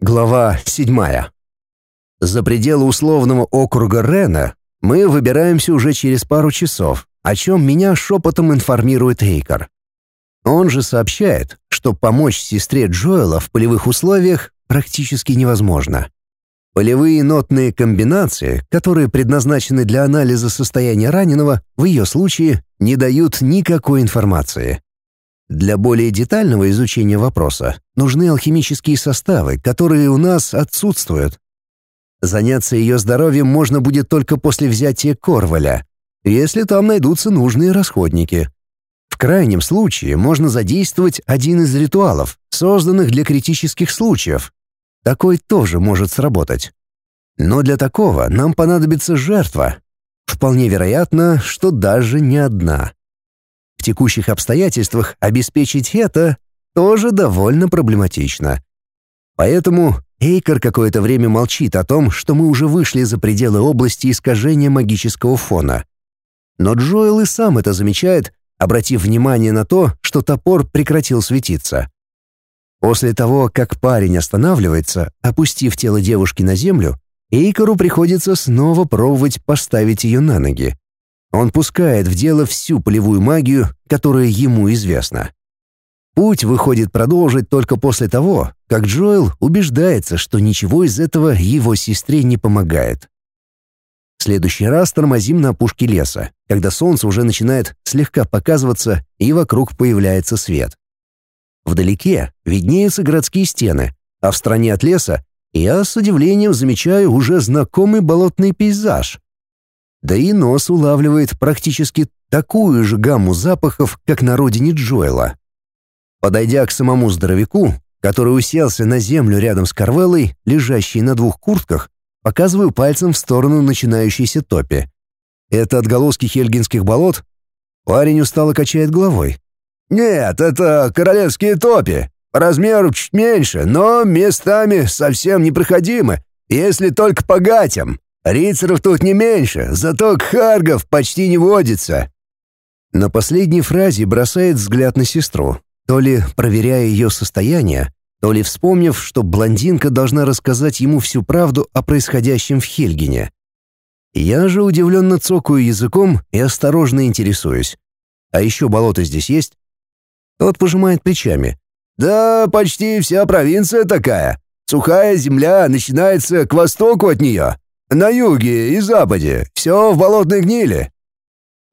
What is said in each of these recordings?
Глава 7. За пределы условного округа Рена мы выбираемся уже через пару часов, о чем меня шепотом информирует Эйкар. Он же сообщает, что помочь сестре Джоэла в полевых условиях практически невозможно. Полевые нотные комбинации, которые предназначены для анализа состояния раненого, в ее случае не дают никакой информации. Для более детального изучения вопроса нужны алхимические составы, которые у нас отсутствуют. Заняться ее здоровьем можно будет только после взятия Корваля, если там найдутся нужные расходники. В крайнем случае можно задействовать один из ритуалов, созданных для критических случаев. Такой тоже может сработать. Но для такого нам понадобится жертва. Вполне вероятно, что даже не одна текущих обстоятельствах обеспечить это тоже довольно проблематично. Поэтому Эйкер какое-то время молчит о том, что мы уже вышли за пределы области искажения магического фона. Но Джоэл и сам это замечает, обратив внимание на то, что топор прекратил светиться. После того, как парень останавливается, опустив тело девушки на землю, Эйкеру приходится снова пробовать поставить ее на ноги. Он пускает в дело всю полевую магию, которая ему известна. Путь выходит продолжить только после того, как Джоэл убеждается, что ничего из этого его сестре не помогает. В следующий раз тормозим на опушке леса, когда солнце уже начинает слегка показываться и вокруг появляется свет. Вдалеке виднеются городские стены, а в стороне от леса я с удивлением замечаю уже знакомый болотный пейзаж. Да и нос улавливает практически такую же гамму запахов, как на родине Джоэла. Подойдя к самому здоровяку, который уселся на землю рядом с Карвеллой, лежащей на двух куртках, показываю пальцем в сторону начинающейся топи. Это отголоски хельгинских болот? Парень устало качает головой. «Нет, это королевские топи. Размеру чуть меньше, но местами совсем непроходимы, если только по гатям. Рицаров тут не меньше, зато кхаргов почти не водится». На последней фразе бросает взгляд на сестру, то ли проверяя ее состояние, то ли вспомнив, что блондинка должна рассказать ему всю правду о происходящем в Хельгине. Я же удивленно цокаю языком и осторожно интересуюсь. «А еще болото здесь есть?» Тот пожимает плечами. «Да, почти вся провинция такая. Сухая земля начинается к востоку от нее. На юге и западе все в болотной гнили».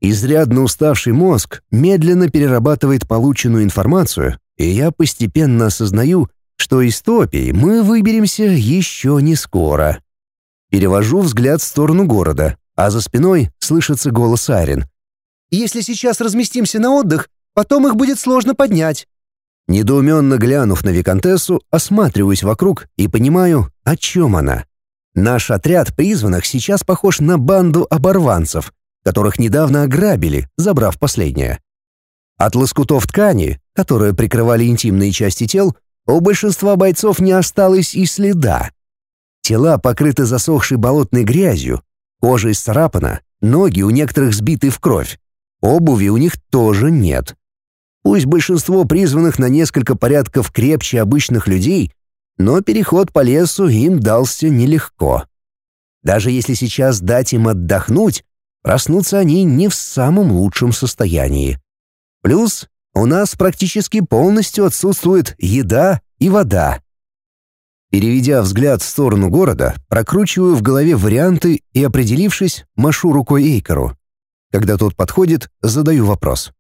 Изрядно уставший мозг медленно перерабатывает полученную информацию, и я постепенно осознаю, что из топий мы выберемся еще не скоро. Перевожу взгляд в сторону города, а за спиной слышится голос Арин. «Если сейчас разместимся на отдых, потом их будет сложно поднять». Недоуменно глянув на Викантессу, осматриваюсь вокруг и понимаю, о чем она. Наш отряд призванных сейчас похож на банду оборванцев, которых недавно ограбили, забрав последнее. От лоскутов ткани, которые прикрывали интимные части тел, у большинства бойцов не осталось и следа. Тела покрыты засохшей болотной грязью, кожа исцарапана, ноги у некоторых сбиты в кровь, обуви у них тоже нет. Пусть большинство призванных на несколько порядков крепче обычных людей, но переход по лесу им дался нелегко. Даже если сейчас дать им отдохнуть, проснутся они не в самом лучшем состоянии. Плюс у нас практически полностью отсутствует еда и вода. Переведя взгляд в сторону города, прокручиваю в голове варианты и, определившись, машу рукой Эйкору. Когда тот подходит, задаю вопрос.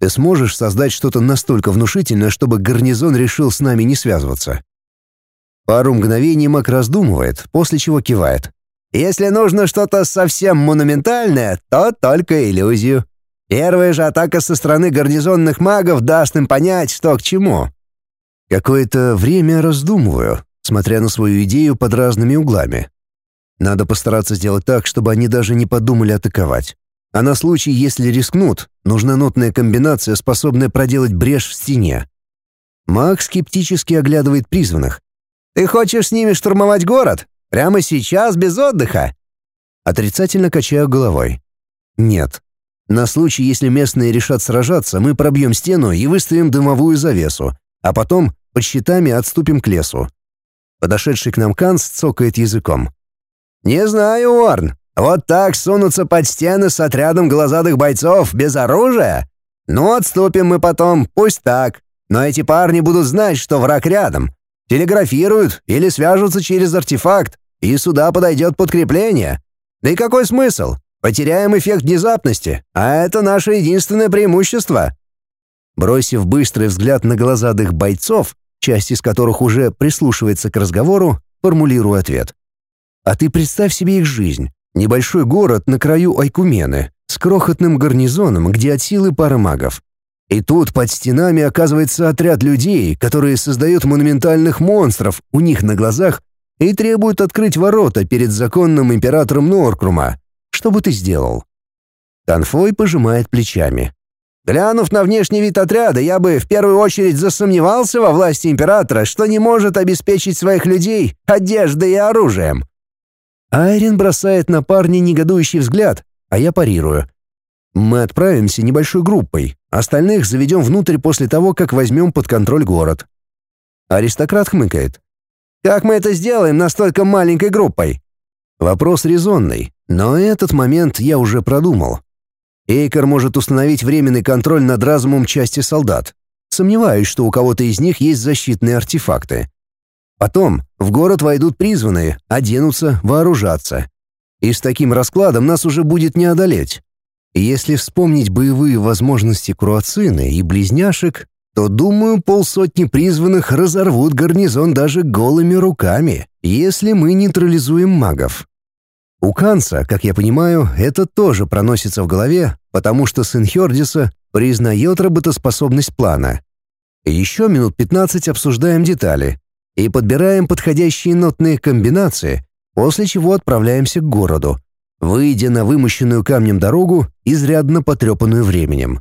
«Ты сможешь создать что-то настолько внушительное, чтобы гарнизон решил с нами не связываться?» Пару мгновений Мак раздумывает, после чего кивает. «Если нужно что-то совсем монументальное, то только иллюзию. Первая же атака со стороны гарнизонных магов даст им понять, что к чему». Какое-то время раздумываю, смотря на свою идею под разными углами. Надо постараться сделать так, чтобы они даже не подумали атаковать. А на случай, если рискнут, нужна нотная комбинация, способная проделать брешь в стене. Маг скептически оглядывает призванных, ты хочешь с ними штурмовать город? Прямо сейчас, без отдыха?» Отрицательно качаю головой. «Нет. На случай, если местные решат сражаться, мы пробьем стену и выставим дымовую завесу, а потом под щитами отступим к лесу. Подошедший к нам Канс цокает языком. «Не знаю, Уорн. Вот так сунуться под стены с отрядом глазадых бойцов без оружия? Ну, отступим мы потом, пусть так. Но эти парни будут знать, что враг рядом. Телеграфируют или свяжутся через артефакт, и сюда подойдет подкрепление. Да и какой смысл? Потеряем эффект внезапности, а это наше единственное преимущество. Бросив быстрый взгляд на глазадых бойцов, часть из которых уже прислушивается к разговору, формулирую ответ. А ты представь себе их жизнь. Небольшой город на краю Айкумены, с крохотным гарнизоном, где от силы пара магов. И тут под стенами оказывается отряд людей, которые создают монументальных монстров у них на глазах и требуют открыть ворота перед законным императором Норкрума. Что бы ты сделал?» Танфой пожимает плечами. Глянув на внешний вид отряда, я бы в первую очередь засомневался во власти императора, что не может обеспечить своих людей одеждой и оружием. Айрин бросает на парня негодующий взгляд, а я парирую. Мы отправимся небольшой группой, остальных заведем внутрь после того, как возьмем под контроль город. Аристократ хмыкает. Как мы это сделаем настолько маленькой группой? Вопрос резонный, но этот момент я уже продумал. Эйкер может установить временный контроль над разумом части солдат. Сомневаюсь, что у кого-то из них есть защитные артефакты. Потом в город войдут призванные, оденутся, вооружатся. И с таким раскладом нас уже будет не одолеть. Если вспомнить боевые возможности Круацины и близняшек, то, думаю, полсотни призванных разорвут гарнизон даже голыми руками, если мы нейтрализуем магов. У Канца, как я понимаю, это тоже проносится в голове, потому что сын Хердиса признает работоспособность плана. Еще минут 15 обсуждаем детали и подбираем подходящие нотные комбинации, после чего отправляемся к городу, выйдя на вымощенную камнем дорогу, изрядно потрепанную временем.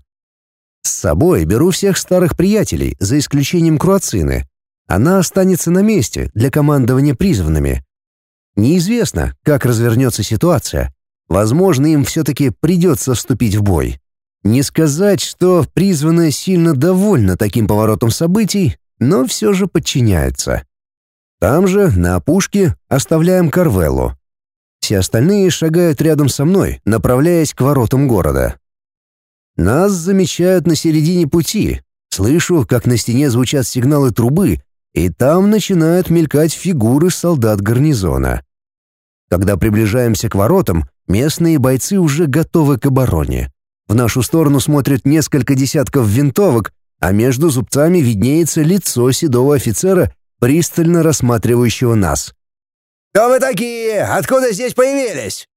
С собой беру всех старых приятелей, за исключением Круацины. Она останется на месте для командования призванными. Неизвестно, как развернется ситуация. Возможно, им все-таки придется вступить в бой. Не сказать, что призванная сильно довольна таким поворотом событий, но все же подчиняется. Там же, на опушке, оставляем Карвеллу. Все остальные шагают рядом со мной, направляясь к воротам города. Нас замечают на середине пути. Слышу, как на стене звучат сигналы трубы, и там начинают мелькать фигуры солдат гарнизона. Когда приближаемся к воротам, местные бойцы уже готовы к обороне. В нашу сторону смотрят несколько десятков винтовок, а между зубцами виднеется лицо седого офицера, пристально рассматривающего нас. «Кто вы такие? Откуда здесь появились?»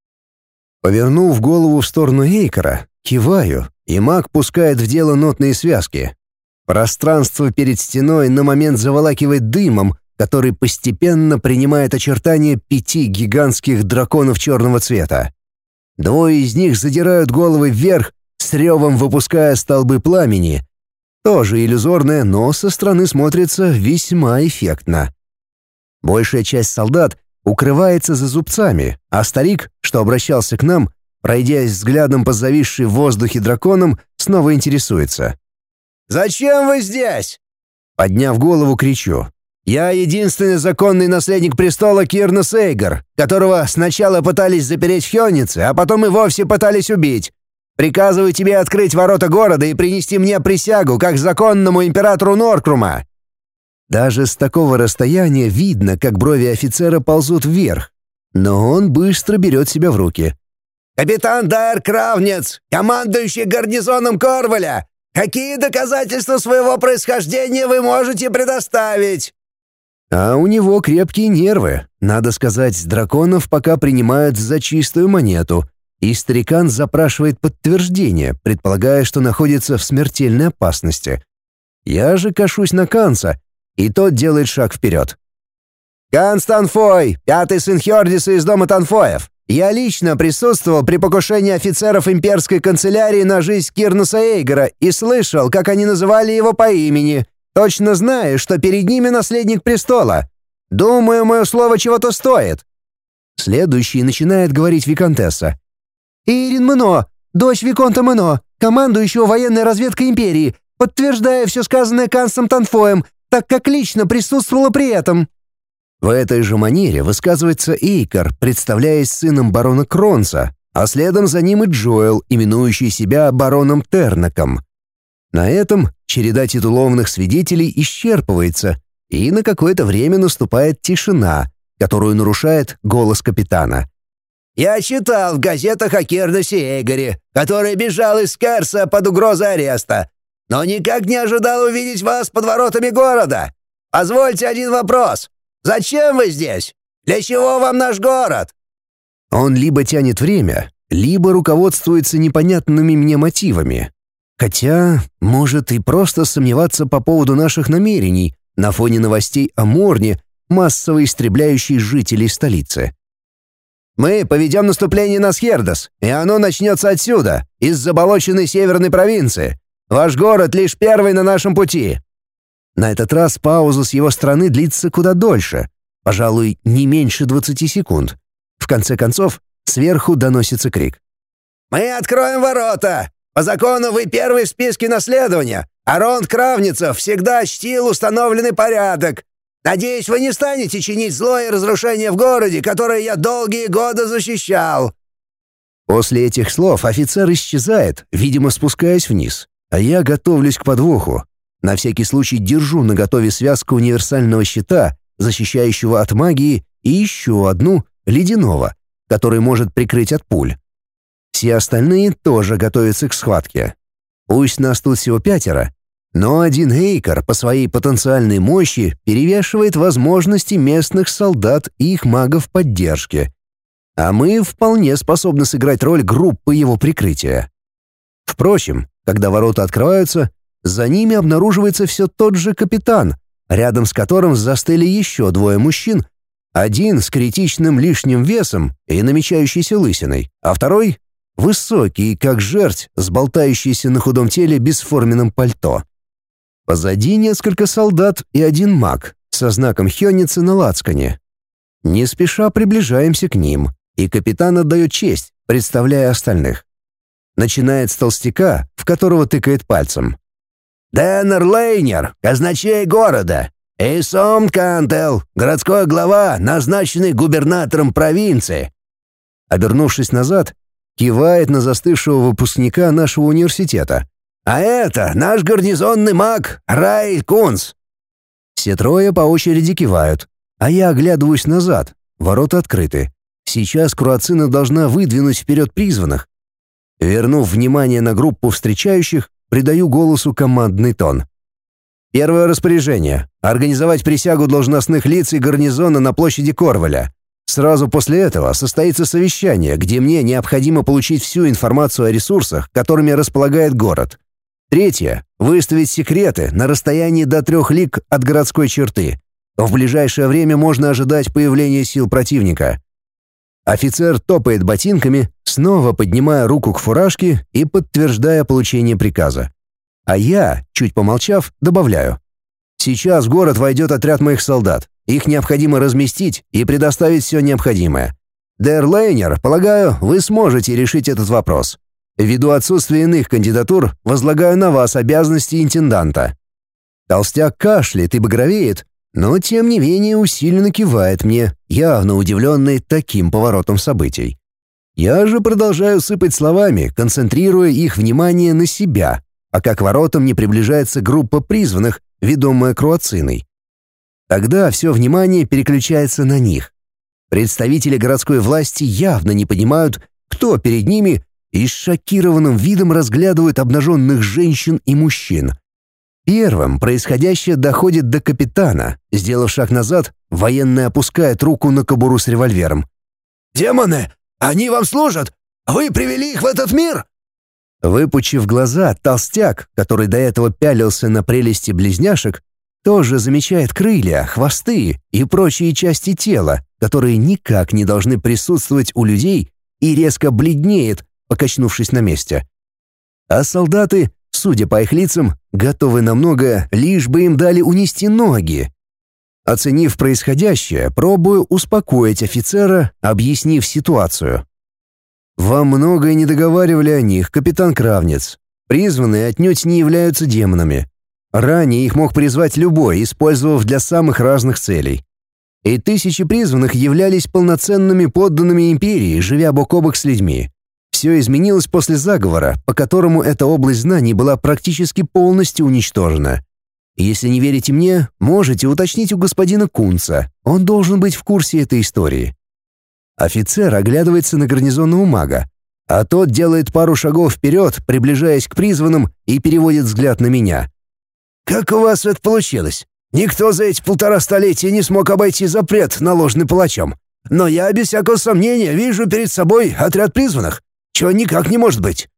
Повернув голову в сторону Эйкера, киваю, и маг пускает в дело нотные связки. Пространство перед стеной на момент заволакивает дымом, который постепенно принимает очертания пяти гигантских драконов черного цвета. Двое из них задирают головы вверх, с ревом выпуская столбы пламени. Тоже иллюзорное, но со стороны смотрится весьма эффектно. Большая часть солдат укрывается за зубцами, а старик, что обращался к нам, Пройдясь взглядом по зависшей в воздухе драконам, снова интересуется. «Зачем вы здесь?» Подняв голову, кричу. «Я единственный законный наследник престола Кирна Сейгар, которого сначала пытались запереть в Хёнице, а потом и вовсе пытались убить. Приказываю тебе открыть ворота города и принести мне присягу, как законному императору Норкрума». Даже с такого расстояния видно, как брови офицера ползут вверх. Но он быстро берет себя в руки. «Капитан Дайр Кравнец, командующий гарнизоном Корваля, какие доказательства своего происхождения вы можете предоставить?» А у него крепкие нервы. Надо сказать, драконов пока принимают за чистую монету. И старикан запрашивает подтверждение, предполагая, что находится в смертельной опасности. Я же кашусь на Канца, и тот делает шаг вперед. «Ганс Танфой, пятый сын Хердиса из дома Танфоев. Я лично присутствовал при покушении офицеров имперской канцелярии на жизнь Кирнуса Эйгора и слышал, как они называли его по имени, точно знаю, что перед ними наследник престола. Думаю, мое слово чего-то стоит». Следующий начинает говорить Викантесса. «Ирин Мно, дочь Виконта Мно, командующего военной разведкой империи, подтверждая все сказанное Кансом Танфоем, так как лично присутствовала при этом». В этой же манере высказывается Эйкар, представляясь сыном барона Кронца, а следом за ним и Джоэл, именующий себя бароном Тернаком. На этом череда титулованных свидетелей исчерпывается, и на какое-то время наступает тишина, которую нарушает голос капитана. «Я читал в газетах о Кирдосе Эгоре, который бежал из Керса под угрозой ареста, но никак не ожидал увидеть вас под воротами города. Позвольте один вопрос. Зачем вы здесь? Для чего вам наш город?» Он либо тянет время, либо руководствуется непонятными мне мотивами. Хотя, может и просто сомневаться по поводу наших намерений на фоне новостей о Морне, массово истребляющей жителей столицы. «Мы поведем наступление на Схердос, и оно начнется отсюда, из заболоченной северной провинции. Ваш город лишь первый на нашем пути». На этот раз пауза с его стороны длится куда дольше, пожалуй, не меньше 20 секунд. В конце концов, сверху доносится крик. «Мы откроем ворота! По закону вы первый в списке наследования, а Ронд Кравницев всегда чтил установленный порядок. Надеюсь, вы не станете чинить зло и разрушение в городе, которое я долгие годы защищал». После этих слов офицер исчезает, видимо, спускаясь вниз, а я готовлюсь к подвоху. На всякий случай держу наготове связку универсального щита, защищающего от магии, и еще одну, ледяного, который может прикрыть от пуль. Все остальные тоже готовятся к схватке. Пусть нас тут всего пятеро, но один Эйкер по своей потенциальной мощи перевешивает возможности местных солдат и их магов поддержки. А мы вполне способны сыграть роль группы его прикрытия. Впрочем, когда ворота открываются, за ними обнаруживается все тот же капитан, рядом с которым застыли еще двое мужчин, один с критичным лишним весом и намечающейся лысиной, а второй — высокий, как жерть, с болтающейся на худом теле бесформенным пальто. Позади несколько солдат и один маг со знаком Хённицы на лацкане. Не спеша приближаемся к ним, и капитан отдает честь, представляя остальных. Начинает с толстяка, в которого тыкает пальцем. «Деннер Лейнер, казначей города. И Сом Кантел, городской глава, назначенный губернатором провинции». Обернувшись назад, кивает на застывшего выпускника нашего университета, а это наш гарнизонный маг Рай Кунс». Все трое по очереди кивают, а я оглядываюсь назад. Ворота открыты. Сейчас Круацина должна выдвинуть вперед призванных. Вернув внимание на группу встречающих, придаю голосу командный тон. Первое распоряжение — организовать присягу должностных лиц и гарнизона на площади Корваля. Сразу после этого состоится совещание, где мне необходимо получить всю информацию о ресурсах, которыми располагает город. Третье — выставить секреты на расстоянии до трех лиг от городской черты. В ближайшее время можно ожидать появления сил противника. Офицер топает ботинками, снова поднимая руку к фуражке и подтверждая получение приказа. А я, чуть помолчав, добавляю. Сейчас в город войдет отряд моих солдат. Их необходимо разместить и предоставить все необходимое. Дэр Лейнер, полагаю, вы сможете решить этот вопрос. Ввиду отсутствия иных кандидатур, возлагаю на вас обязанности интенданта». Толстяк кашляет и багровеет, но тем не менее усиленно кивает мне, явно удивленный таким поворотом событий. Я же продолжаю сыпать словами, концентрируя их внимание на себя, пока к воротам не приближается группа призванных, ведомая Круациной. Тогда все внимание переключается на них. Представители городской власти явно не понимают, кто перед ними и с шокированным видом разглядывают обнаженных женщин и мужчин. Первым происходящее доходит до капитана. Сделав шаг назад, военный опускает руку на кобуру с револьвером. «Демоны! Они вам служат! Вы привели их в этот мир!» Выпучив глаза, толстяк, который до этого пялился на прелести близняшек, тоже замечает крылья, хвосты и прочие части тела, которые никак не должны присутствовать у людей, и резко бледнеет, покачнувшись на месте. А солдаты, судя по их лицам, готовы на многое, лишь бы им дали унести ноги. Оценив происходящее, пробую успокоить офицера, объяснив ситуацию. «Вам многое не договаривали о них, капитан Кравнец. Призванные отнюдь не являются демонами. Ранее их мог призвать любой, использовав для самых разных целей. и тысячи призванных являлись полноценными подданными империи, живя бок о бок с людьми. Все изменилось после заговора, по которому эта область знаний была практически полностью уничтожена. Если не верите мне, можете уточнить у господина Кунца. Он должен быть в курсе этой истории. Офицер оглядывается на гарнизонного мага, а тот делает пару шагов вперед, приближаясь к призванным, и переводит взгляд на меня. «Как у вас это получилось? Никто за эти полтора столетия не смог обойти запрет, наложенный палачом. Но я, без всякого сомнения, вижу перед собой отряд призванных. Чего никак не может быть».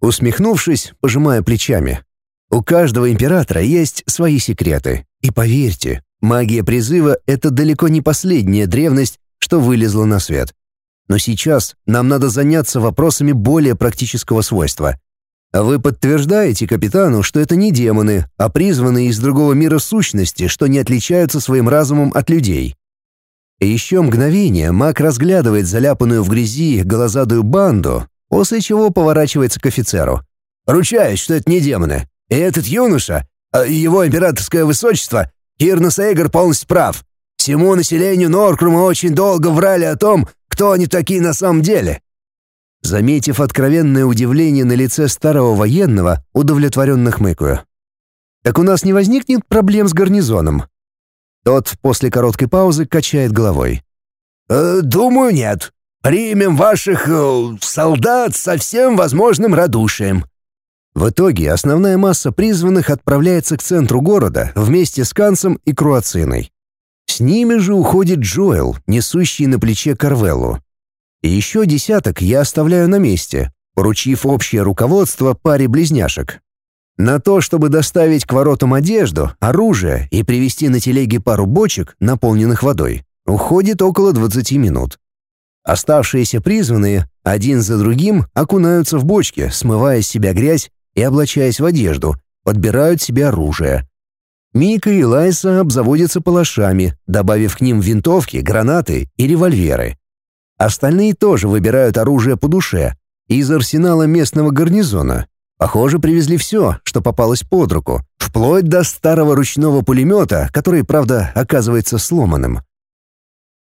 Усмехнувшись, пожимая плечами. У каждого императора есть свои секреты. И поверьте, магия призыва — это далеко не последняя древность, что вылезла на свет. Но сейчас нам надо заняться вопросами более практического свойства. Вы подтверждаете капитану, что это не демоны, а призванные из другого мира сущности, что не отличаются своим разумом от людей. Еще мгновение маг разглядывает заляпанную в грязи голозадую банду, после чего поворачивается к офицеру. «Ручаюсь, что это не демоны. И этот юноша, а его императорское высочество, Кирнос Эйгор полностью прав. Всему населению Норкрума очень долго врали о том, кто они такие на самом деле». Заметив откровенное удивление на лице старого военного, удовлетворенно хмыкаю. «Так у нас не возникнет проблем с гарнизоном?» Тот после короткой паузы качает головой. «Э, «Думаю, нет. Примем ваших э, солдат со всем возможным радушием. В итоге основная масса призванных отправляется к центру города вместе с Кансом и Круациной. С ними же уходит Джоэл, несущий на плече Карвеллу. И еще десяток я оставляю на месте, поручив общее руководство паре близняшек. На то, чтобы доставить к воротам одежду, оружие и привезти на телеге пару бочек, наполненных водой, уходит около 20 минут. Оставшиеся призванные один за другим окунаются в бочки, смывая с себя грязь и, облачаясь в одежду, подбирают себе оружие. Мика и Лайса обзаводятся палашами, добавив к ним винтовки, гранаты и револьверы. Остальные тоже выбирают оружие по душе, из арсенала местного гарнизона. Похоже, привезли все, что попалось под руку, вплоть до старого ручного пулемета, который, правда, оказывается сломанным.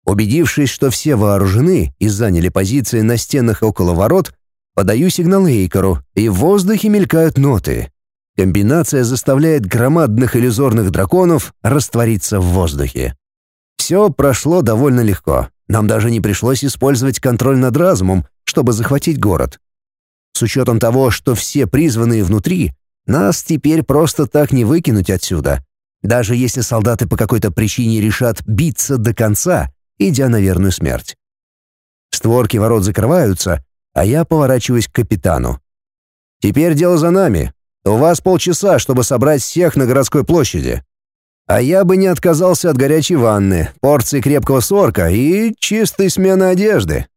Убедившись, что все вооружены и заняли позиции на стенах около ворот, Подаю сигнал Эйкору, и в воздухе мелькают ноты. Комбинация заставляет громадных иллюзорных драконов раствориться в воздухе. Все прошло довольно легко. Нам даже не пришлось использовать контроль над разумом, чтобы захватить город. С учетом того, что все призванные внутри, нас теперь просто так не выкинуть отсюда. Даже если солдаты по какой-то причине решат биться до конца, идя на верную смерть. Створки ворот закрываются, а я поворачиваюсь к капитану. «Теперь дело за нами. У вас полчаса, чтобы собрать всех на городской площади. А я бы не отказался от горячей ванны, порции крепкого сорка и чистой смены одежды.